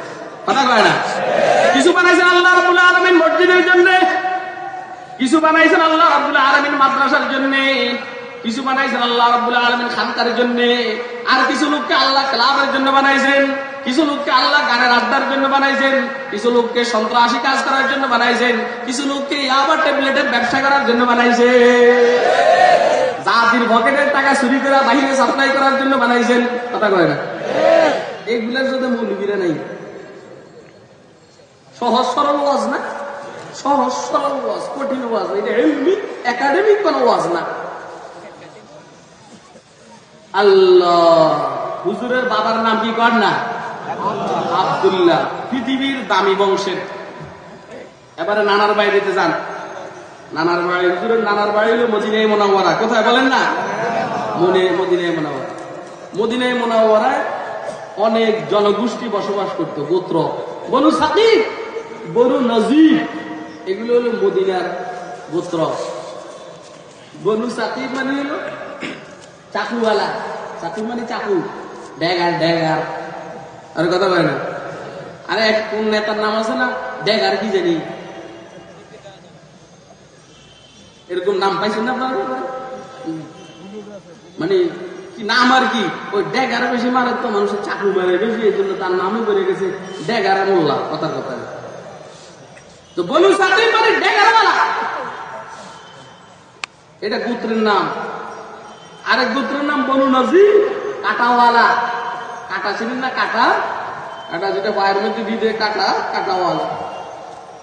কিছু বানাইছেন আল্লাহ আলমিন মসজিদের জন্য, কিছু বানাইছেন আল্লাহ আলমিন মাদ্রাসার জন্য, কিছু বানাইছেন আল্লাহ আলমিন খানকার জন্য, আর কিছু লোককে আল্লাহ ক্লাবের জন্য বানাইছেন, কিছু লোককে আল্লাহ গানের আড্ডার জন্য বানাইছেন, কিছু লোককে সন্ত্রাসী কাজ করার জন্য বানাইছেন, কিছু লোককে আবার ট্যাবলেটের ব্যবসা করার জন্য বানাইছে জাতির পকেটের টাকা চুরি করা বাহিরে সাপ্লাই করার জন্য বানাইছেন, কথা কয় না? এইগুলোর যদি মৌলবীরা নেই। সহজ সরল ওয়াজ না? সহজ সরল ওয়াজ, কঠিন ওয়াজ, এটা এমনি একাডেমিক কোন ওয়াজ না। আল্লাহ, হুজুরের বাবার নাম কি কর না? আব্দুল্লাহ, পৃথিবীর দামি বংশের। এবারে নানার বাইরেতে যান। নানার বাড়ি, হুজুরের নানার বাড়ি হলো মদিনায় মোনাওয়ারা। কোথায় বলেন না? মনে, মদিনায় মোনাওয়ারা। মদিনায় মোনাওয়ারায় অনেক জনগোষ্ঠী বসবাস করত, গোত্র। বনু সাকিব, বনু নজিব, এগুলো হলো মদিনার গোত্র। বনু সাকিব মানে হলো চাকুওয়ালা। চাকু মানে চাকু ড্যাগার ড্যাগার আর কথা বলে না। আরে, কোন নেতার নাম আছে না? ড্যাগার কি জানি? এরকম নাম পাইছেন না আপনারা? মানে কি নাম আর কি? ওই ড্যাগার বেশি মারে তো, মানুষের চাকু মারে বেশি, এই জন্য তার নামই বেড়ে গেছে ড্যাগার মোল্লা, কথার কথা। তো বলু সাথে মানে ড্যাগারওয়ালা এটা গোত্রের নাম। আরেক গোত্রের নাম বনু নজির, কাটাওয়ালা। কাটা ছিলেন না কাটা? কাটা যেটা পায়ের মধ্যে দিয়ে, কাটা, কাটাওয়ালা।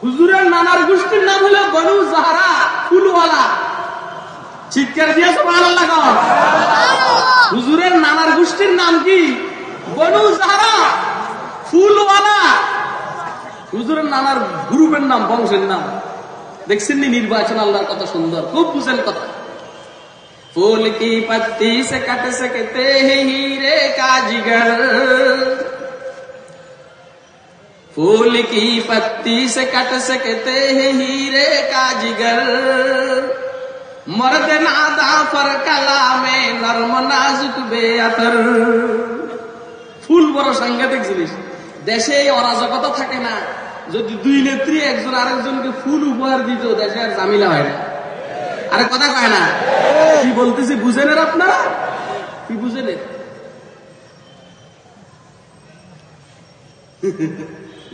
হুজুরের নানার গোষ্ঠীর নাম হলো বনু জাহারা, ফুলওয়ালা। চিৎকার দিয়েছ ভালো আল্লাহ হুজুরের নানার গোষ্ঠীর নাম কি? বনু জাহারা, ফুলওয়ালা। হুজুরের নানার গ্রুপের নাম, বংশের নাম। দেখছেন নির্বাচন আল্লাহর কত সুন্দর, খুব বুঝেন কথা। ফুল কি পত্তি সে কাটে সে কেতে হে রে কাজগর। फूल की पत्ती से कट सकते हैं हीरे का जिगर मर्द नादा पर कला में नरम नाजुक बेअतर ফুল বড় সাংঘাতিক জিনিস দেশে এই অরাজকতা থাকে না যদি দুই নেত্রী একজন আরেকজনকে ফুল উপহার দিত দেশে আর জামিলা হয় না আরে কথা কয় না কি বলতেছি বুঝেন এর আপনারা কি বুঝেন এর?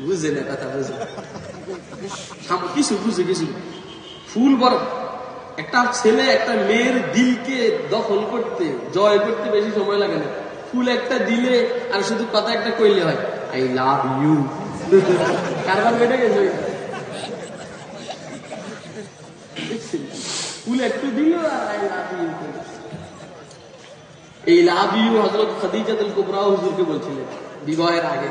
বুঝে না কথা বুঝে কিছু বুঝে, কিছু ফুল একটা ছেলে, একটা মেয়ের দিলকে দখল করতে, জয় করতে বেশি সময় লাগে না। ফুল একটা দিলে আর শুধু কথা একটা কইলে হয় আই লাভ ইউ কারবার বেটে গেছে। ফুল একটু দিল আই লাভ ইউ এই লাভ ইউ হজরত খাদিজাতুল কুবরা হুজুরকে বলছিলেন, বিবাহের আগে।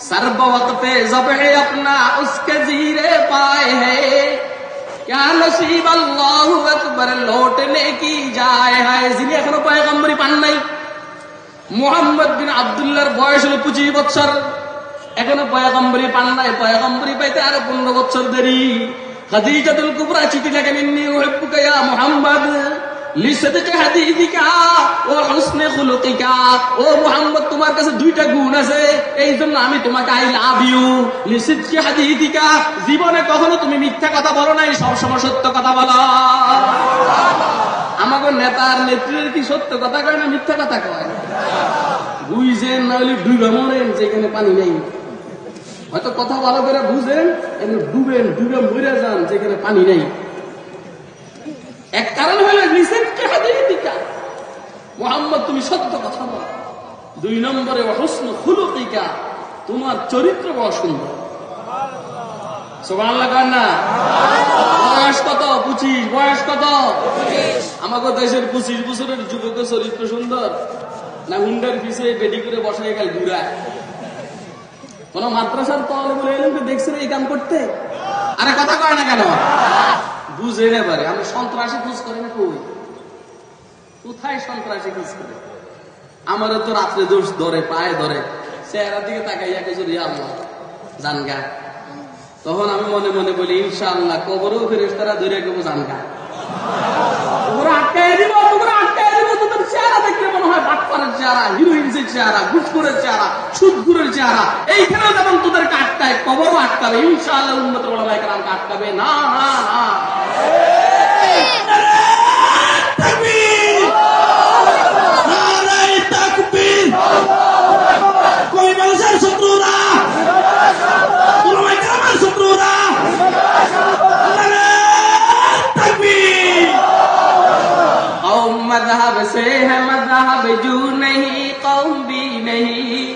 सरबवत पे जबे अपना उसके जीरे पाए है क्या नसीब अल्लाह अकबर लौटने की जाए है যিনি এখনো পয়গম্বরী পান নাই মোহাম্মদ বিন আব্দুল্লাহর বয়স হলো পঁচিশ বছর এখনো পয়গম্বরী পান নাই পয়গম্বরী পাইতে আরো পনেরো বছর দেরি খাদিজাতুল কুবরা চিঠি লেখেন ইন্নি উহিব্বুকা ইয়া মুহাম্মদ জীবনে কখনো তুমি মিথ্যা কথা বলো নাই সব সময় সত্য কথা বলো। আমাকে নেতার নেত্রীর কি সত্য কথা কয় না মিথ্যা কথা কয়? বুঝছেন না হলে ডুবে মরেন, যেখানে পানি নেই। হয়তো কথা ভালো করে বুঝেন ডুবেন, ডুবে মরে যান, যেখানে পানি নেই। এক কারণ হলো হাদিকা মোহাম্মদ, তুমি সত্য কথা বলো। দুই নম্বরে হসন খুলুকিকা, তোমার চরিত্র বড় সুন্দর। বয়স কত? দেশের চরিত্র সুন্দর। না বেডি করে কোন মাদ্রাসার বলে দেখছেন এই কাম করতে? আরে কথা কয় না কেন? বুঝে না পারে। আমরা সন্ত্রাসী খুঁজ করি না কই? কোথায় সন্ত্রাসী করে? আমার তো রাত্রে দোষ ধরে, পায়ে ধরে। দিকে আল্লাহ তখন আমি মনে মনে বলি, ইনশাআল্লাহ, কবরও ফেরেস্তারা ধরে কেবো জানগা। তোমরা আটকায় দিব, তোমরা আটকায় দিব চেহারা দেখলে মনে হয় চেহারা চেহারা চেহারা, সুদগুরের চেহারা। যেমন তোদেরকে আটকায়, কবরও আটকাবে। উন্নত ওলামায়ে কেরামকে আটকাবে। না না না। مذہب سے ہے مذہب جو نہیں قوم بھی نہیں۔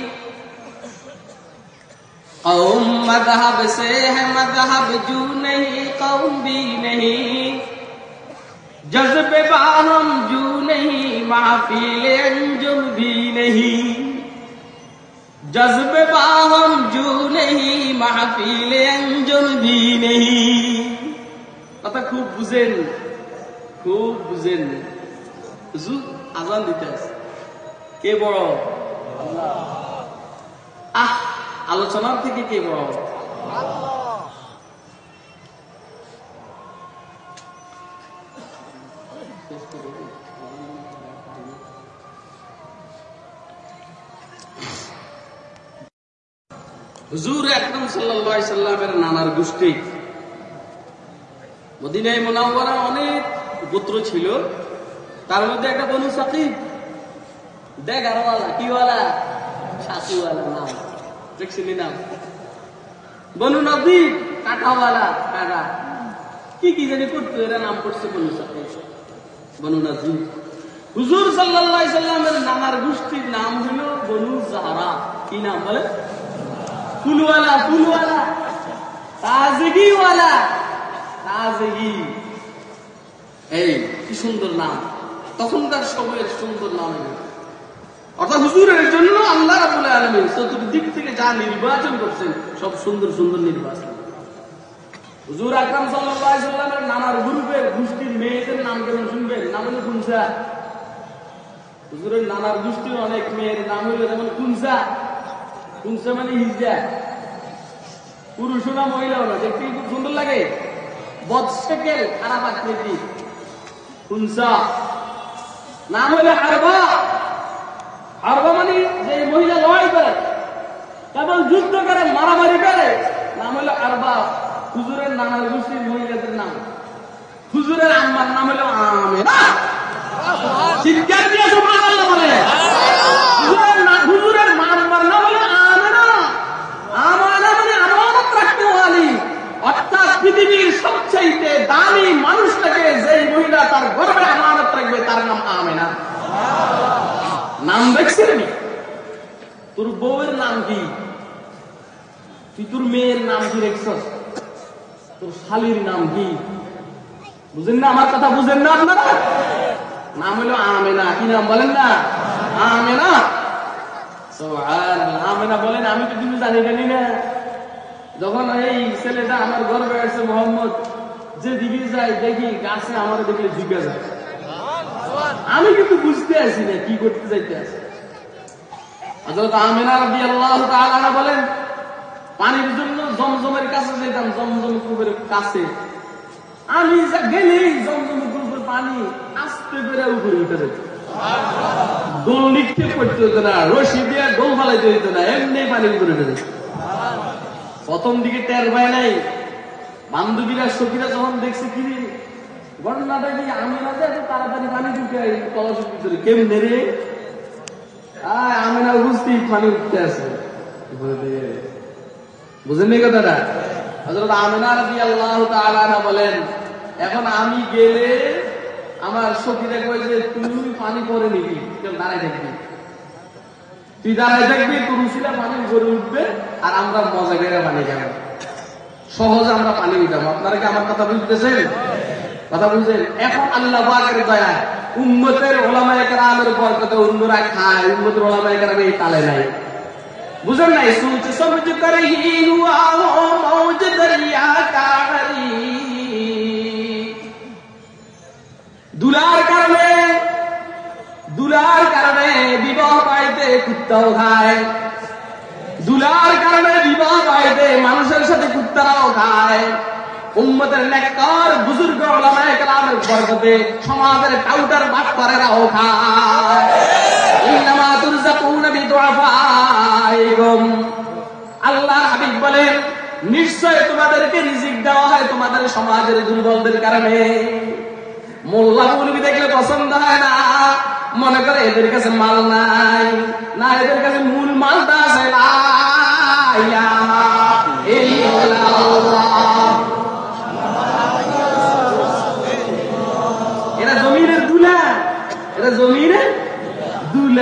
قوم مذہب سے ہے مذہب جو نہیں قوم بھی نہیں جذب باہم جو نہیں محفیل انجم بھی نہیں جذب باہم جو نہیں محفیل انجم بھی نہیں কথা খুব বুঝেন খুব বুঝেন আজান দিতে আছে কে বড় আহ আলোচনার থেকে কে বড় হুজুর আকরম সাল্লাল্লাহু আলাইহি সাল্লামের নানার গোষ্ঠী। মদিনায় মোনাওয়ারা অনেক গোত্র ছিল। তার মধ্যে একটা বনু সাকিব। দেখ আরওয়ালা কিওয়ালা সাকিওয়ালা নাম। দেখছিলি নাম বনু কাঁটাওয়ালা কাকা। কি কি জানি করতো এরা নাম পড়ছে বনু বনু হুজুর সাল্লামের নানার গোষ্ঠীর নাম হলো বনু জাহরা। কি নাম বলে? ফুলওয়ালা ফুলওয়ালা। তাজগিওয়ালা। তাজগি। এই, কি সুন্দর নাম। তখনকার সময়ের সুন্দর নাম। অর্থাৎ হুজুরের জন্য আল্লাহ রাবুল আলমিন চতুর্দিক থেকে যা নির্বাচন করছেন, সব সুন্দর সুন্দর নির্বাচন। হুজুর আকরাম সাল্লামের নানার গ্রুপের গোষ্ঠীর মেয়েদের নাম কেমন শুনবেন? নাম হলো কুনসা। হুজুরের নানার গোষ্ঠীর অনেক মেয়ের নাম হলো যেমন কুনসা। কুনসা মানে হিজা পুরুষ না মহিলাও না দেখতে খুব সুন্দর লাগে। বদশেকেল খারাপ আকৃতি। কুনসা। নাম হলো হারবা। মানে যে মহিলা লড়াই করে, কেবল যুদ্ধ করে, মারামারি করে, নাম হলো আরবা। হুজুরের নানার গোষ্ঠীর মহিলাদের নাম। হুজুরের আম্মার নাম হলো আমেনা। চিৎকার দিয়ে সুবহানাল্লাহ বলে। মানে আমানত রাখতে ওয়ালি অর্থাৎ পৃথিবীর সবচাইতে দামি মানুষটাকে যেই মহিলা তার গর্বে আমানত রাখবে, তার নাম আমেনা। নাম দেখছেন তোর বউয়ের নাম কি? তুই তোর মেয়ের নাম কি রেখছস তোর শালির নাম কি? বুঝেন না, আমার কথা বুঝেন না আপনারা? নাম হলো আমেনা, কি নাম বলেন না? আমেনা। আমেনা বলেন, আমি তো কিছু জানি জানি না। যখন এই ছেলেটা আমার গর্বে আসছে মোহাম্মদ, যে দিকে যায় দেখি গাছে আমার দেখলে যায়। আমি কিন্তু বুঝতে আসি না কি করতে যাইতে আসি। রাদিয়াল্লাহু তাআলা বলেন, পানির জন্য জমজমের কাছে যেতাম, জমজম কাছে। আমি যা জমজম পানি আস্তে করে উপরে উঠে যেত। নিক্ষেপ করতে হতো না, রশি দিয়ে দোল ফালাইতে হতো না, এমনি পানি উপরে উঠে যেত। প্রথম দিকে টের পায় নাই। বান্ধবীরা, সখীরা যখন দেখছে কি ঘটনাটা কি এত তাড়াতাড়ি পানি ঢুকে কলসের ভিতরে উপস্থিত পানি উঠতে আছে। বুঝেন নি কথাটা? হযরত আমিনা তাআলা আনহা বলেন, এখন আমি গেলে আমার সখীরা কয় যে, তুমি পানি পরে নিবি, কেউ দাঁড়ায় থাকবি তুই দাঁড়ায় থাকবি তুলসিরা পানি উপরে উঠবে, আর আমরা মজা করে পানি খাব। সহজে আমরা পানি উঠাবো। আপনারা কি আমার কথা বুঝতেছেন? কথা বুঝছেন এখন আল্লাহ পাকের দয়া উম্মতের ওলামায়ে কেরামের বরকতে অন্যরা খায়, উম্মতের ওলামায়ে কেরাম এই তালে নাই। বুঝেন নাই? সোচ সমঝ কর হি হুয়া ও মৌজ দরিয়া কারি দুলার কারণে দুলার কারণে বিবাহ পাইতে কুত্তাও খায়। দুলার কারণে বিবাহ পাইতে মানুষের সাথে কুত্তারাও খায়। সমাজের আল্লাহ হাবিব বলেন, নিশ্চয় তোমাদেরকে রিজিক দেওয়া হয় তোমাদের সমাজের দুর্বলদের কারণে। মোল্লা মৌলবি দেখলে পছন্দ হয় না। মনে করে এদের কাছে মাল নাই, না এদের কাছে মূল মালটা আছে। লা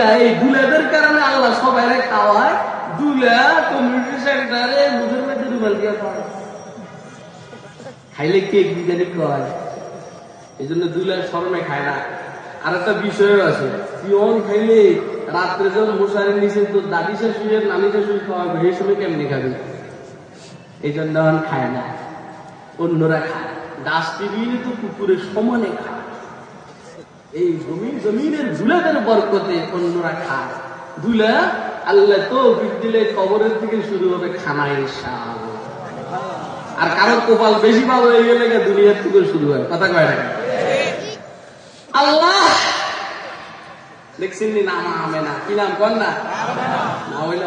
দুলা, এই দুলাদের কারণে আল্লাহ সবাই খাওয়ায়। দুলা কমিউনিটি মুখের মধ্যে দিয়ে খাওয়ায়। খাইলে কেক কয়। এই জন্য শরমে খায় না। আর একটা বিষয় আছে, পিয়ন খাইলে রাত্রে যখন মশারির নিচে তো দাদি শাশুড়ি নানি শাশুড়ি খাওয়াবে, এই সময় কেমনি খাবে? এই জন্য খায় না, অন্যরা খায় ডাস্টবিন তো কুকুরের সমানে খায়। এই জমিন জমিনের ধুলাদের বরকতে অন্যরা খায় ধুলা আল্লাহ তো দিলে কবরের থেকে শুরু হবে খানা ইনশাআল্লাহ আর কারও কপাল বেশি ভালো হয়ে গেলে দুনিয়ার থেকে শুরু হয়। কথা কয় না আল্লাহ! দেখছেন নি? নাম আমেনা। কি নাম? কন না না হইল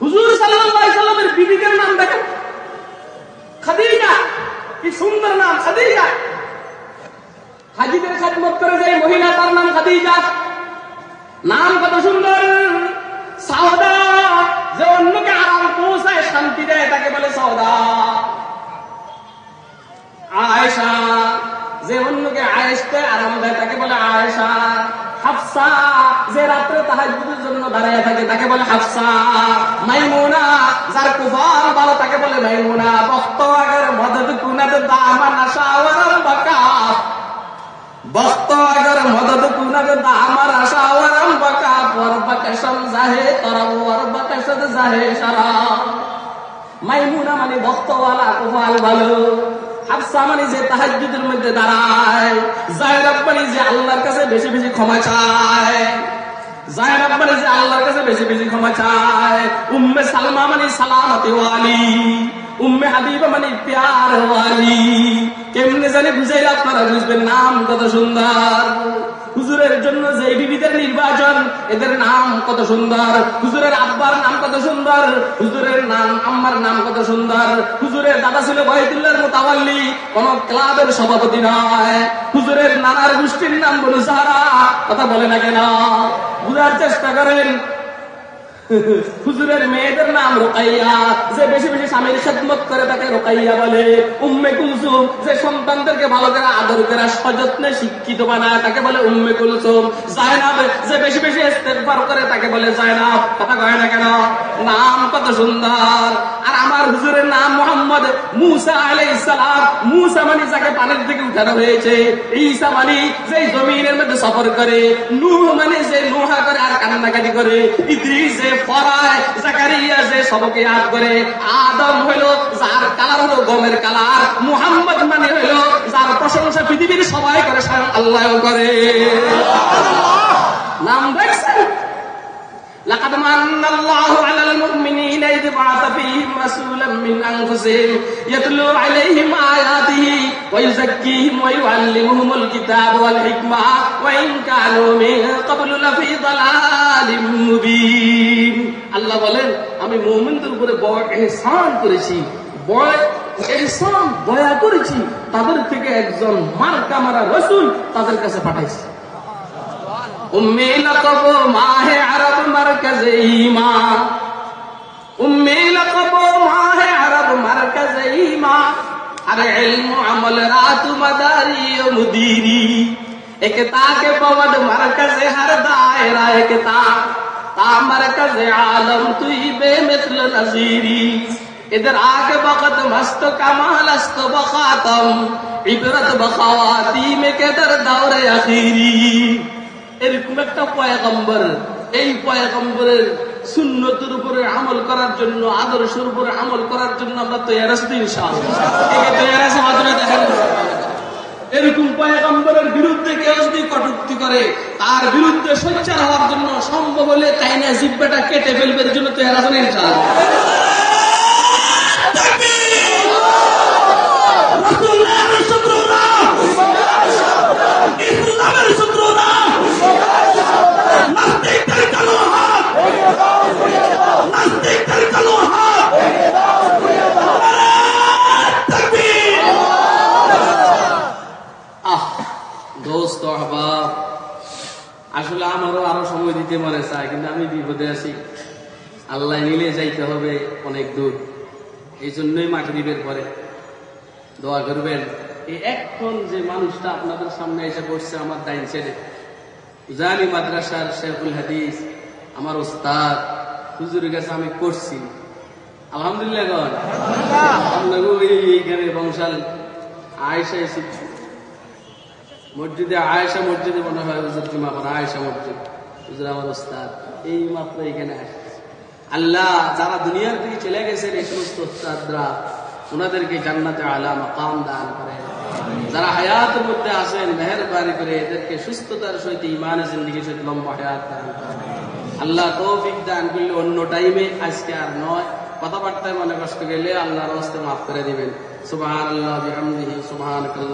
হুজুর সাল্লাল্লাহু আলাইহি বিবিদের নাম দেখেন? খাদিজা! কি সুন্দর নাম, খাদিজা! হাজিদের খেদমত করে যে মহিলা, তার নাম খাদিজা। নাম কত সুন্দর। সাওদা, যে অন্যকে আরাম পৌঁছায় শান্তি দেয়, তাকে বলে সৌদা আয়েশা, যে অন্যকে আয়েশতে আরাম দেয়, তাকে বলে আয়েশা। হাফসা, যে রাত্রে তাহাজ্জুদের জন্য দাঁড়ায় থাকে, তাকে বলে হাফসা। মাইমুনা, যার কুফার ভালো, তাকে বলে মাইমুনা। বক্ত আগের মদদ, কুনাদ, দামান আশাওয়ার বাকা। বক্ত আগের মদদ কুনাদ দামার আশাওয়ার বাকা পর বাকাশম জাহে তরবর বাকাশদ জাহে সারা। মাইমুনা মানে ভক্তওয়ালা কুফাল ভালো হাফসা মানে যে তাহাজ্জুদের মধ্যে দাঁড়ায়। জায়রাব মানে যে আল্লাহর কাছে বেশি বেশি ক্ষমা চায়। জায়রাব মানে যে আল্লাহর কাছে বেশি বেশি ক্ষমা চায়। উম্মে সালমা মানে সালামতে ওয়ালি। উম্মে হাবিবা মানে প্যার ওয়ালি। কেমনে জানি বুঝাইলে আপনারা বুঝবেন, নাম কত সুন্দর। হুজুরের জন্য যে বিবিদের নির্বাচন, এদের নাম কত সুন্দর। হুজুরের আব্বার নাম কত সুন্দর, হুজুরের নাম, আম্মার নাম কত সুন্দর। হুজুরের দাদা ছিল বহিদুল্লাহর মোতাবাল্লি কোন ক্লাবের সভাপতি নয়। হুজুরের নানার গোষ্ঠীর নাম বলু সারা কথা বলে না কেন? বুঝার চেষ্টা করেন হুজুরের মেয়েদের নাম রোকাইয়া, যে বেশি বেশি স্বামীর খেদমত করে তাকে রোকাইয়া বলে। উম্মে কুলসুম, যে সন্তানদেরকে ভালো করে আদর করে সযত্নে শিক্ষিত বানায়, তাকে বলে উম্মে কুলসুম। জায়নাব, যে বেশি বেশি ইস্তেগফার করে তাকে বলে জায়নাব। কথা কয় না কেন? নাম কত সুন্দর। আর আমার হুজুরের নাম মোহাম্মদ মুসা সালাম। মুসা মানে যাকে পানির থেকে উঠানো হয়েছে। ঈসা মানে যে জমিনের মধ্যে সফর করে। নূহ মানে যে নোহা করে আর কান্নাকাটি করে। ইদ্রিস, যে ফরায় জাকারিয়া যে সবকে ইয়াদ করে, আদম হইল যার কালার হলো গমের কালার, মুহাম্মদ মানে হইল যার প্রশংসা পৃথিবীর সবাই করে আল্লাহ করে। নাম দেখছেন? لقد من الله على المؤمنين إذ بعث فيهم رسولا من أنفسهم يتلو عليهم آياته ويزكيهم ويعلمهم الكتاب والحكمة وإن كانوا من قبل لفي ضلال مبين আল্লাহ বলেন আমি মুমিনদের উপরে বড় এহসান করেছি বড় এহসান দয়া করেছি তাদের থেকে একজন মার্কা মারা রসুল তাদের কাছে পাঠাইছি امی لقب ماہ عرب مرکز ایمان. امی لقب ماہ عرب مرکز ایمان. ارے علم عمل رات مداری و مدیری اکتا کے پود مرکز ہر دائرہ اکتا. تا مرکز عالم توی بے مثل نظیری. ادھر آ کے وقت مست کمال است بخاتم عبرت بخواتی میں کے در دور اخیری. এরকম একটা পয়গম্বর। এই পয়গম্বরের সুন্নতের উপরে আমল করার জন্য, আদর্শের উপরে আমল করার জন্য আমরা তৈরি দেখেন এরকম পয়গম্বরের বিরুদ্ধে কেউ যদি কটূক্তি করে, তার বিরুদ্ধে সোচ্চার হওয়ার জন্য সম্ভব হলে তাই না জিব্বাটা কেটে ফেলবে, এর জন্য আছেন ইনশাআল্লাহ রাসূলের শত্রুরা ইসলামের শত্রুরা নাস্তিকদের কালো হাত নাস্তিকদের কালো হাত তাকবীর আহ দোস্ত আহবাব আসলে আমারও আরও সময় দিতে মনে চায় কিন্তু আমি বিপদে আছি। আল্লাহ নিলে যাইতে হবে অনেক দূর। এই জন্যই মাগরিবের পরে দোয়া করবেন এই এখন যে মানুষটা আপনাদের সামনে এসে বসছে আমার দাইন ছেড়ে জানি মাদ্রাসার শেখুল হাদিস আমার ওস্তাদ হুজুরের কাছে আমি করছি আলহামদুলিল্লাহ এই- এইখানে বংশাল আয়সা এসে মসজিদে আয়েশা মসজিদে মনে হয় হুজুর জুমা করে, আয়েশা মসজিদ। হুজুর আমার ওস্তাদ, এই মাত্র এখানে আসছে। আল্লাহ যারা দুনিয়ার থেকে চলে গেছেন, এই সমস্ত ওস্তাদরা ওনাদেরকে জান্নাতে আলা মাকাম দান করে। যারা হায়াতের মধ্যে আসেন মেহরবানি করে এদেরকে সুস্থতার সহিত ইমানের জিন্দিগির সহিত লম্বা হায়াত দান করে আল্লাহ তৌফিক দান করলে অন্য টাইমে, আজকে আর নয়। কথাবার্তায় মনে কষ্ট গেলে আল্লাহর হস্তে মাফ করে দিবেন। সুবহান আল্লাহ সুবহানাকাল্লাহ।